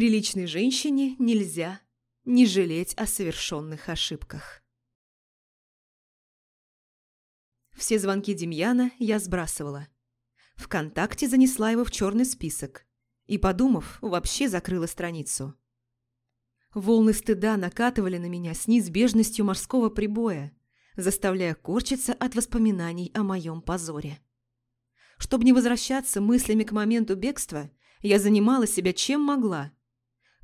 Приличной женщине нельзя не жалеть о совершенных ошибках. Все звонки Демьяна я сбрасывала. Вконтакте занесла его в черный список и, подумав, вообще закрыла страницу. Волны стыда накатывали на меня с неизбежностью морского прибоя, заставляя корчиться от воспоминаний о моем позоре. Чтобы не возвращаться мыслями к моменту бегства, я занимала себя чем могла.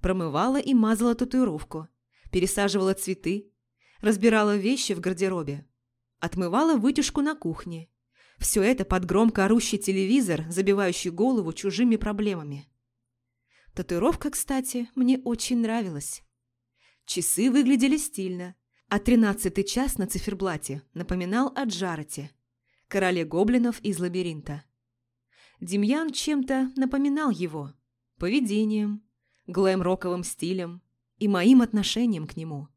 Промывала и мазала татуировку, пересаживала цветы, разбирала вещи в гардеробе, отмывала вытяжку на кухне. Все это под громко орущий телевизор, забивающий голову чужими проблемами. Татуировка, кстати, мне очень нравилась. Часы выглядели стильно, а тринадцатый час на циферблате напоминал о Джарете, короле гоблинов из лабиринта. Демьян чем-то напоминал его. Поведением, глэм-роковым стилем и моим отношением к нему.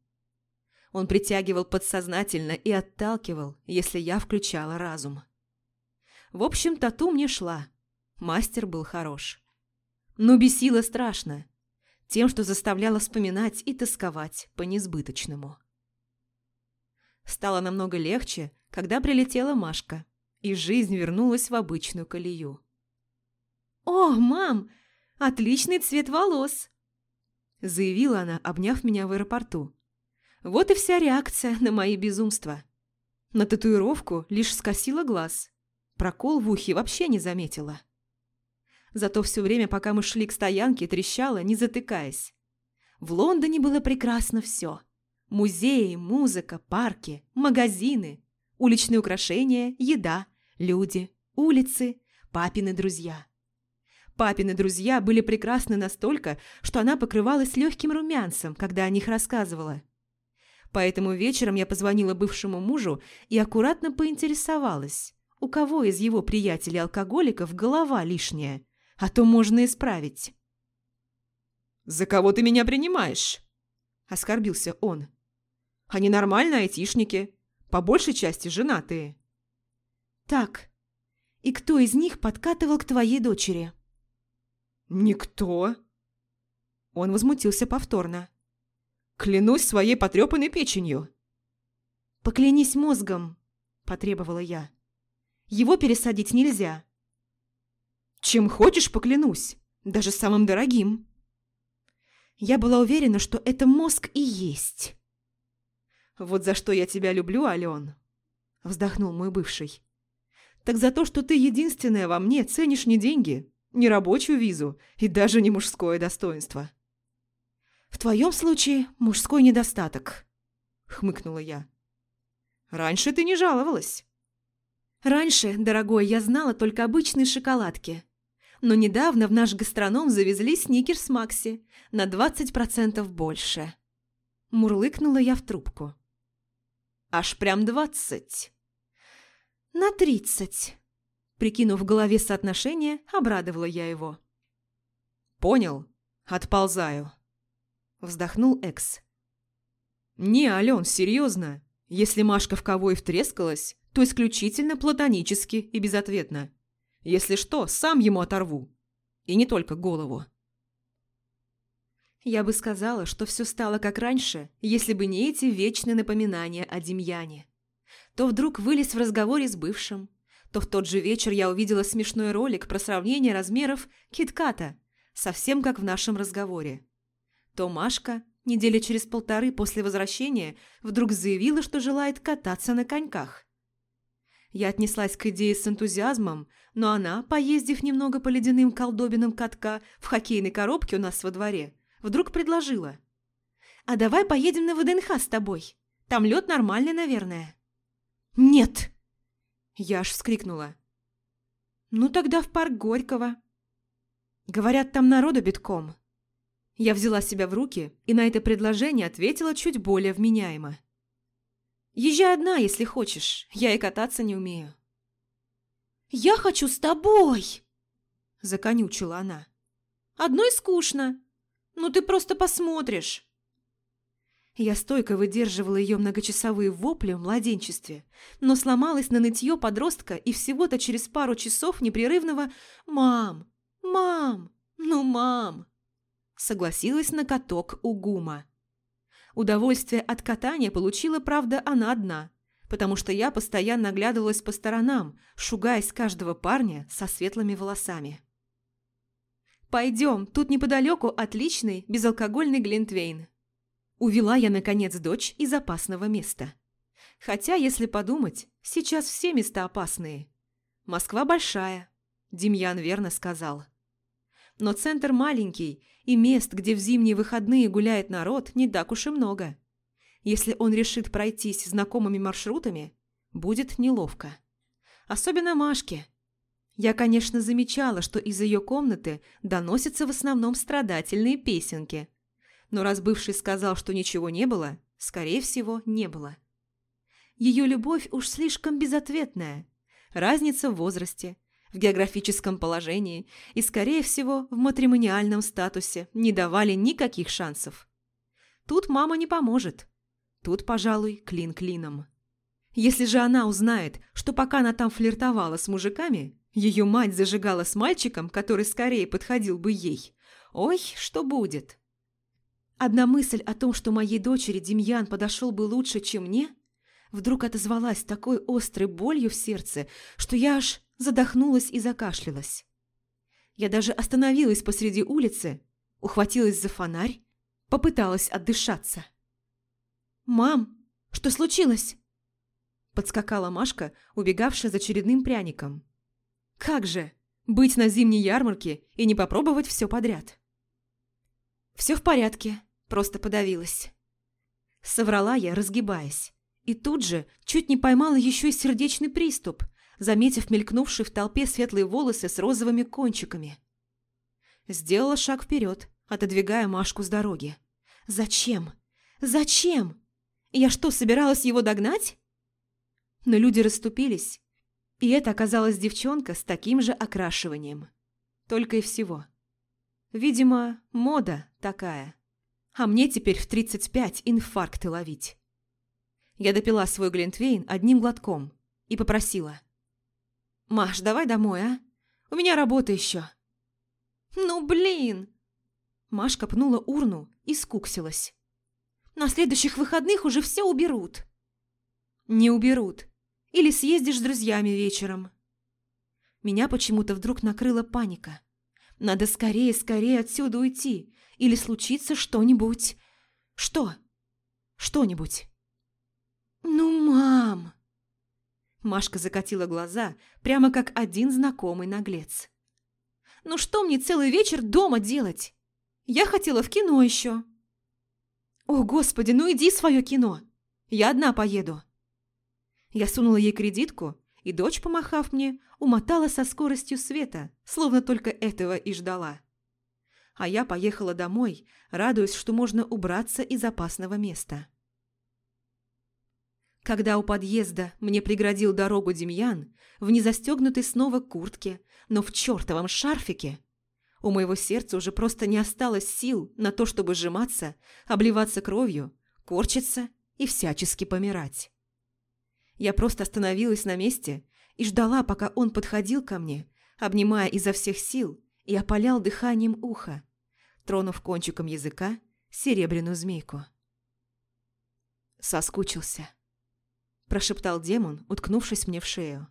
Он притягивал подсознательно и отталкивал, если я включала разум. В общем, тату мне шла. Мастер был хорош. Но бесило страшно. Тем, что заставляло вспоминать и тосковать по несбыточному. Стало намного легче, когда прилетела Машка, и жизнь вернулась в обычную колею. «О, мам, отличный цвет волос!» заявила она, обняв меня в аэропорту. Вот и вся реакция на мои безумства. На татуировку лишь скосила глаз. Прокол в ухе вообще не заметила. Зато все время, пока мы шли к стоянке, трещала, не затыкаясь. В Лондоне было прекрасно все. Музеи, музыка, парки, магазины, уличные украшения, еда, люди, улицы, папины друзья. Папины друзья были прекрасны настолько, что она покрывалась легким румянцем, когда о них рассказывала. Поэтому вечером я позвонила бывшему мужу и аккуратно поинтересовалась, у кого из его приятелей-алкоголиков голова лишняя, а то можно исправить. «За кого ты меня принимаешь?» – оскорбился он. Они нормальные айтишники, по большей части женатые. Так, и кто из них подкатывал к твоей дочери? Никто. Он возмутился повторно. Клянусь своей потрепанной печенью. Поклянись мозгом, потребовала я. Его пересадить нельзя. Чем хочешь, поклянусь, даже самым дорогим. Я была уверена, что это мозг и есть. «Вот за что я тебя люблю, Ален!» Вздохнул мой бывший. «Так за то, что ты единственная во мне ценишь не деньги, не рабочую визу и даже не мужское достоинство». «В твоем случае мужской недостаток», — хмыкнула я. «Раньше ты не жаловалась». «Раньше, дорогой, я знала только обычные шоколадки. Но недавно в наш гастроном завезли сникерс Макси на 20% больше». Мурлыкнула я в трубку. Аж прям двадцать. На тридцать. Прикинув в голове соотношение, обрадовала я его. Понял. Отползаю. Вздохнул Экс. Не, Ален, серьезно. Если Машка в кого и втрескалась, то исключительно платонически и безответно. Если что, сам ему оторву. И не только голову. Я бы сказала, что все стало как раньше, если бы не эти вечные напоминания о Демьяне. То вдруг вылез в разговоре с бывшим, то в тот же вечер я увидела смешной ролик про сравнение размеров китката, совсем как в нашем разговоре. То Машка, недели через полторы после возвращения, вдруг заявила, что желает кататься на коньках. Я отнеслась к идее с энтузиазмом, но она, поездив немного по ледяным колдобинам катка в хоккейной коробке у нас во дворе, Вдруг предложила. «А давай поедем на ВДНХ с тобой. Там лед нормальный, наверное». «Нет!» Я аж вскрикнула. «Ну тогда в парк Горького». Говорят, там народу битком. Я взяла себя в руки и на это предложение ответила чуть более вменяемо. «Езжай одна, если хочешь. Я и кататься не умею». «Я хочу с тобой!» – законючила она. «Одной скучно. Ну ты просто посмотришь!» Я стойко выдерживала ее многочасовые вопли в младенчестве, но сломалась на нытье подростка и всего-то через пару часов непрерывного «Мам! Мам! Ну, мам!» согласилась на каток у ГУМа. Удовольствие от катания получила, правда, она одна, потому что я постоянно оглядывалась по сторонам, шугаясь каждого парня со светлыми волосами. «Пойдем, тут неподалеку отличный безалкогольный глинтвейн». Увела я, наконец, дочь из опасного места. Хотя, если подумать, сейчас все места опасные. Москва большая, Демьян верно сказал. Но центр маленький, и мест, где в зимние выходные гуляет народ, не так уж и много. Если он решит пройтись знакомыми маршрутами, будет неловко. Особенно Машке. Я, конечно, замечала, что из ее комнаты доносятся в основном страдательные песенки. Но раз бывший сказал, что ничего не было, скорее всего, не было. Ее любовь уж слишком безответная. Разница в возрасте, в географическом положении и, скорее всего, в матримониальном статусе не давали никаких шансов. Тут мама не поможет. Тут, пожалуй, клин клином. Если же она узнает, что пока она там флиртовала с мужиками, ее мать зажигала с мальчиком, который скорее подходил бы ей, ой, что будет? Одна мысль о том, что моей дочери Демьян подошел бы лучше, чем мне, вдруг отозвалась такой острой болью в сердце, что я аж задохнулась и закашлялась. Я даже остановилась посреди улицы, ухватилась за фонарь, попыталась отдышаться. «Мам, что случилось?» Подскакала Машка, убегавшая за очередным пряником. «Как же, быть на зимней ярмарке и не попробовать все подряд?» «Все в порядке, просто подавилась». Соврала я, разгибаясь. И тут же чуть не поймала еще и сердечный приступ, заметив мелькнувшие в толпе светлые волосы с розовыми кончиками. Сделала шаг вперед, отодвигая Машку с дороги. «Зачем? Зачем? Я что, собиралась его догнать?» Но люди расступились, и это оказалась девчонка с таким же окрашиванием. Только и всего. Видимо, мода такая. А мне теперь в 35 инфаркты ловить. Я допила свой глинтвейн одним глотком и попросила. «Маш, давай домой, а? У меня работа еще». «Ну, блин!» Машка пнула урну и скуксилась. «На следующих выходных уже все уберут». «Не уберут. Или съездишь с друзьями вечером». Меня почему-то вдруг накрыла паника. Надо скорее-скорее отсюда уйти, или случится что-нибудь... Что? Что-нибудь. «Ну, мам!» Машка закатила глаза, прямо как один знакомый наглец. «Ну что мне целый вечер дома делать? Я хотела в кино еще». «О, Господи, ну иди свое кино! Я одна поеду». Я сунула ей кредитку, и дочь, помахав мне, умотала со скоростью света, словно только этого и ждала. А я поехала домой, радуясь, что можно убраться из опасного места. Когда у подъезда мне преградил дорогу Демьян, в незастегнутой снова куртке, но в чертовом шарфике, у моего сердца уже просто не осталось сил на то, чтобы сжиматься, обливаться кровью, корчиться и всячески помирать. Я просто остановилась на месте и ждала, пока он подходил ко мне, обнимая изо всех сил и опалял дыханием уха, тронув кончиком языка серебряную змейку. Соскучился прошептал демон, уткнувшись мне в шею.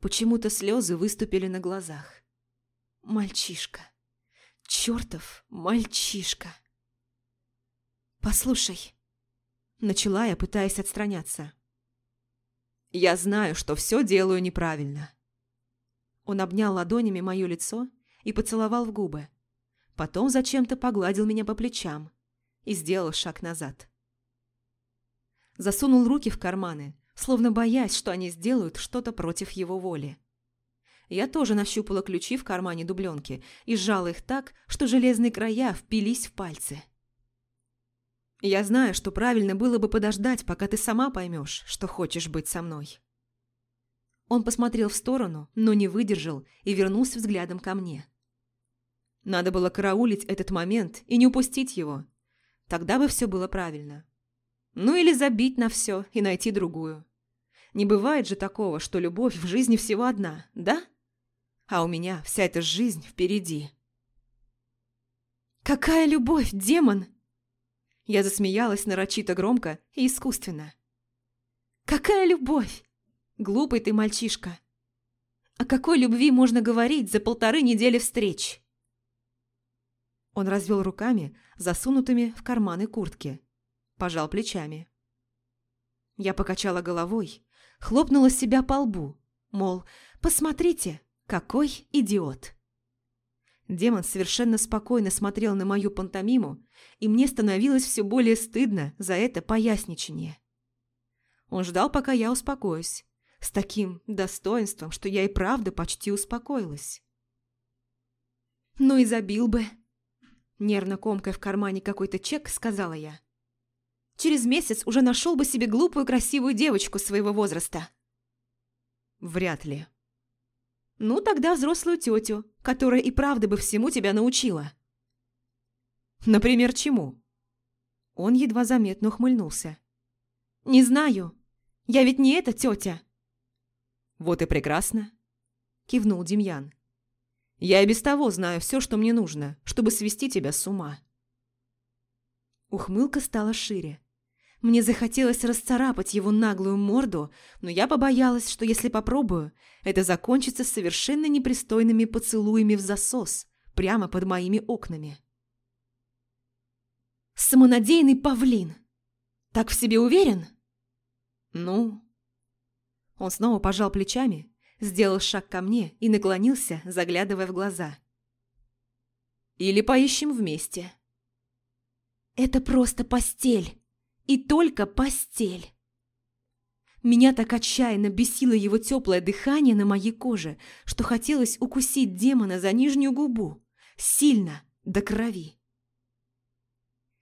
Почему-то слезы выступили на глазах. Мальчишка. Чертов мальчишка. «Послушай», — начала я, пытаясь отстраняться. «Я знаю, что все делаю неправильно». Он обнял ладонями мое лицо и поцеловал в губы. Потом зачем-то погладил меня по плечам и сделал шаг назад засунул руки в карманы, словно боясь, что они сделают что-то против его воли. Я тоже нащупала ключи в кармане дубленки и сжала их так, что железные края впились в пальцы. «Я знаю, что правильно было бы подождать, пока ты сама поймешь, что хочешь быть со мной». Он посмотрел в сторону, но не выдержал и вернулся взглядом ко мне. Надо было караулить этот момент и не упустить его. Тогда бы все было правильно. Ну или забить на все и найти другую. Не бывает же такого, что любовь в жизни всего одна, да? А у меня вся эта жизнь впереди. «Какая любовь, демон!» Я засмеялась нарочито громко и искусственно. «Какая любовь! Глупый ты мальчишка! О какой любви можно говорить за полторы недели встреч?» Он развел руками, засунутыми в карманы куртки. Пожал плечами. Я покачала головой, хлопнула себя по лбу, мол, посмотрите, какой идиот. Демон совершенно спокойно смотрел на мою пантомиму, и мне становилось все более стыдно за это поясничание. Он ждал, пока я успокоюсь, с таким достоинством, что я и правда почти успокоилась. «Ну и забил бы!» Нервно комкая в кармане какой-то чек, сказала я. «Через месяц уже нашел бы себе глупую красивую девочку своего возраста». «Вряд ли», ну, тогда взрослую тетю, которая и правда бы всему тебя научила. Например, чему? Он едва заметно ухмыльнулся. Не знаю. Я ведь не эта тетя. Вот и прекрасно. Кивнул Демьян. Я и без того знаю все, что мне нужно, чтобы свести тебя с ума. Ухмылка стала шире. Мне захотелось расцарапать его наглую морду, но я побоялась, что если попробую, это закончится совершенно непристойными поцелуями в засос, прямо под моими окнами. «Самонадеянный павлин! Так в себе уверен?» «Ну?» Он снова пожал плечами, сделал шаг ко мне и наклонился, заглядывая в глаза. «Или поищем вместе?» «Это просто постель!» И только постель. Меня так отчаянно бесило его теплое дыхание на моей коже, что хотелось укусить демона за нижнюю губу. Сильно, до крови.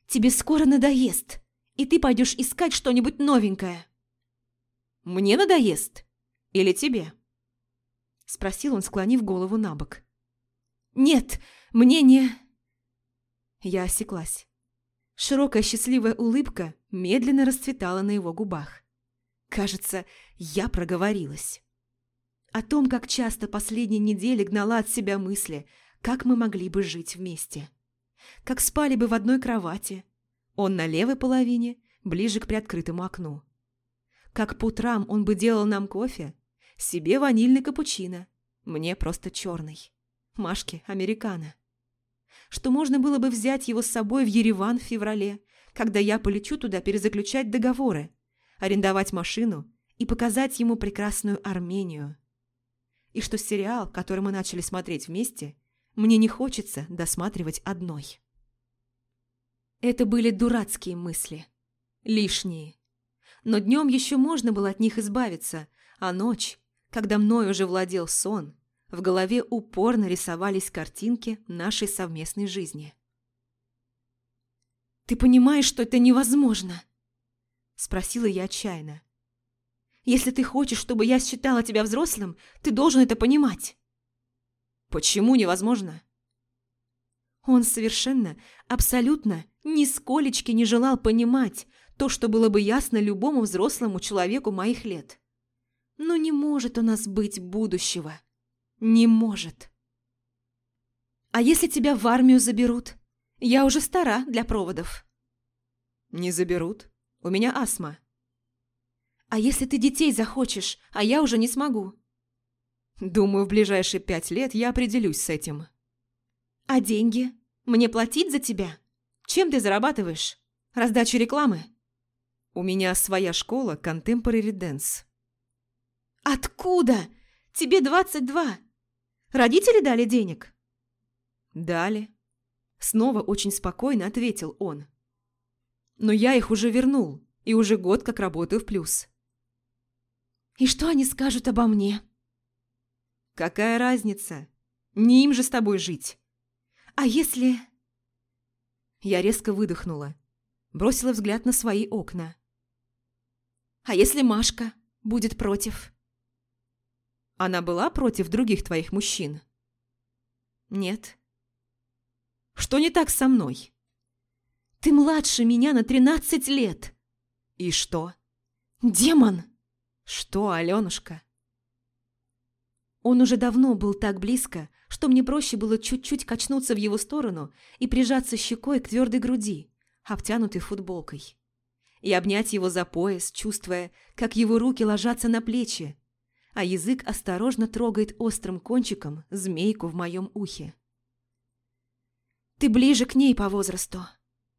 «Тебе скоро надоест, и ты пойдешь искать что-нибудь новенькое». «Мне надоест? Или тебе?» Спросил он, склонив голову на бок. «Нет, мне не...» Я осеклась. Широкая счастливая улыбка медленно расцветала на его губах. Кажется, я проговорилась. О том, как часто последние недели гнала от себя мысли, как мы могли бы жить вместе. Как спали бы в одной кровати. Он на левой половине, ближе к приоткрытому окну. Как по утрам он бы делал нам кофе, себе ванильный капучино, мне просто черный. Машке – американо что можно было бы взять его с собой в Ереван в феврале, когда я полечу туда перезаключать договоры, арендовать машину и показать ему прекрасную Армению. И что сериал, который мы начали смотреть вместе, мне не хочется досматривать одной. Это были дурацкие мысли. Лишние. Но днем еще можно было от них избавиться, а ночь, когда мной уже владел сон, в голове упорно рисовались картинки нашей совместной жизни. «Ты понимаешь, что это невозможно?» Спросила я отчаянно. «Если ты хочешь, чтобы я считала тебя взрослым, ты должен это понимать». «Почему невозможно?» Он совершенно, абсолютно, нисколечки не желал понимать то, что было бы ясно любому взрослому человеку моих лет. Но не может у нас быть будущего. Не может. А если тебя в армию заберут? Я уже стара для проводов. Не заберут. У меня астма. А если ты детей захочешь, а я уже не смогу? Думаю, в ближайшие пять лет я определюсь с этим. А деньги? Мне платить за тебя? Чем ты зарабатываешь? Раздачу рекламы? У меня своя школа Contemporary Dance. Откуда? Тебе двадцать два. Родители дали денег?» «Дали». Снова очень спокойно ответил он. «Но я их уже вернул, и уже год как работаю в плюс». «И что они скажут обо мне?» «Какая разница? Не им же с тобой жить». «А если...» Я резко выдохнула, бросила взгляд на свои окна. «А если Машка будет против?» Она была против других твоих мужчин? Нет. Что не так со мной? Ты младше меня на тринадцать лет. И что? Демон! Что, Аленушка? Он уже давно был так близко, что мне проще было чуть-чуть качнуться в его сторону и прижаться щекой к твердой груди, обтянутой футболкой. И обнять его за пояс, чувствуя, как его руки ложатся на плечи, а язык осторожно трогает острым кончиком змейку в моем ухе. «Ты ближе к ней по возрасту»,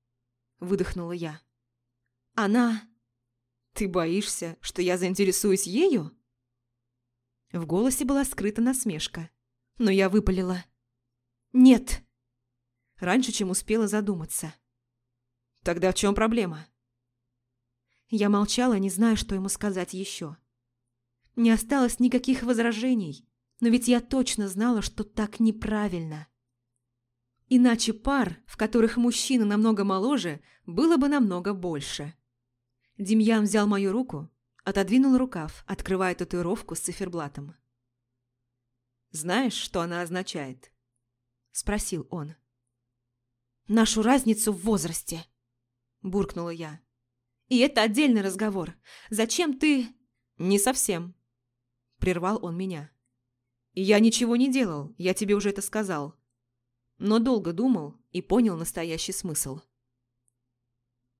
— выдохнула я. «Она...» «Ты боишься, что я заинтересуюсь ею?» В голосе была скрыта насмешка, но я выпалила. «Нет!» Раньше, чем успела задуматься. «Тогда в чем проблема?» Я молчала, не зная, что ему сказать еще. Не осталось никаких возражений, но ведь я точно знала, что так неправильно. Иначе пар, в которых мужчина намного моложе, было бы намного больше. Демьян взял мою руку, отодвинул рукав, открывая татуировку с циферблатом. «Знаешь, что она означает?» – спросил он. «Нашу разницу в возрасте», – буркнула я. «И это отдельный разговор. Зачем ты...» «Не совсем», – прервал он меня. «Я ничего не делал, я тебе уже это сказал. Но долго думал и понял настоящий смысл».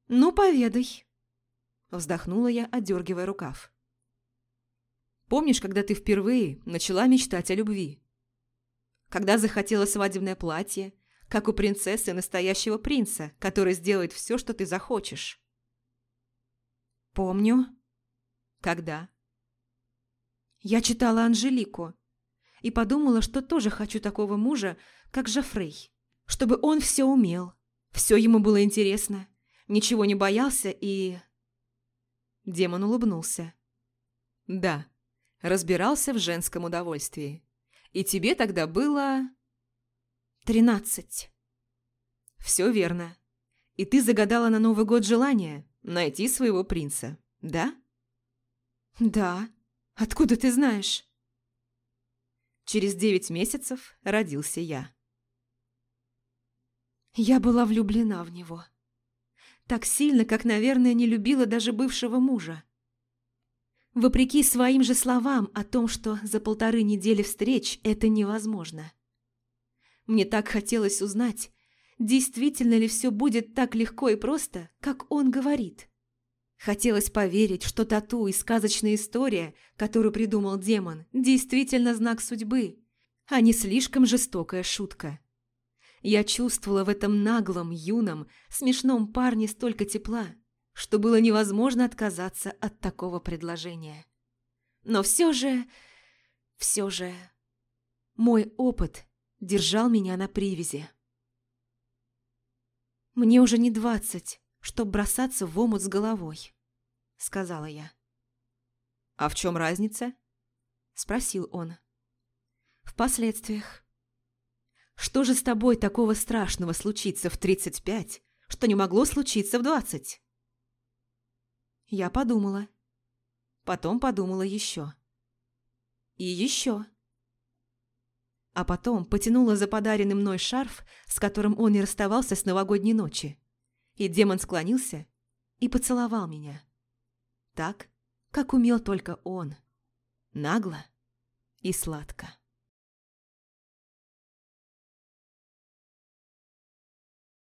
«Ну, поведай», – вздохнула я, отдергивая рукав. «Помнишь, когда ты впервые начала мечтать о любви? Когда захотела свадебное платье, как у принцессы настоящего принца, который сделает все, что ты захочешь?» «Помню». «Когда?» Я читала Анжелику и подумала, что тоже хочу такого мужа, как Жофрей. Чтобы он все умел, все ему было интересно, ничего не боялся и... Демон улыбнулся. «Да, разбирался в женском удовольствии. И тебе тогда было...» «Тринадцать». «Все верно. И ты загадала на Новый год желание найти своего принца, да?» «Да», Откуда ты знаешь?» Через девять месяцев родился я. Я была влюблена в него. Так сильно, как, наверное, не любила даже бывшего мужа. Вопреки своим же словам о том, что за полторы недели встреч это невозможно. Мне так хотелось узнать, действительно ли все будет так легко и просто, как он говорит. Хотелось поверить, что тату и сказочная история, которую придумал демон, действительно знак судьбы, а не слишком жестокая шутка. Я чувствовала в этом наглом, юном, смешном парне столько тепла, что было невозможно отказаться от такого предложения. Но все же, все же, мой опыт держал меня на привязи. Мне уже не двадцать, чтоб бросаться в омут с головой», — сказала я. «А в чем разница?» — спросил он. «В последствиях. Что же с тобой такого страшного случится в тридцать пять, что не могло случиться в двадцать?» Я подумала. Потом подумала еще. И еще. А потом потянула за подаренный мной шарф, с которым он не расставался с новогодней ночи и демон склонился и поцеловал меня. Так, как умел только он. Нагло и сладко.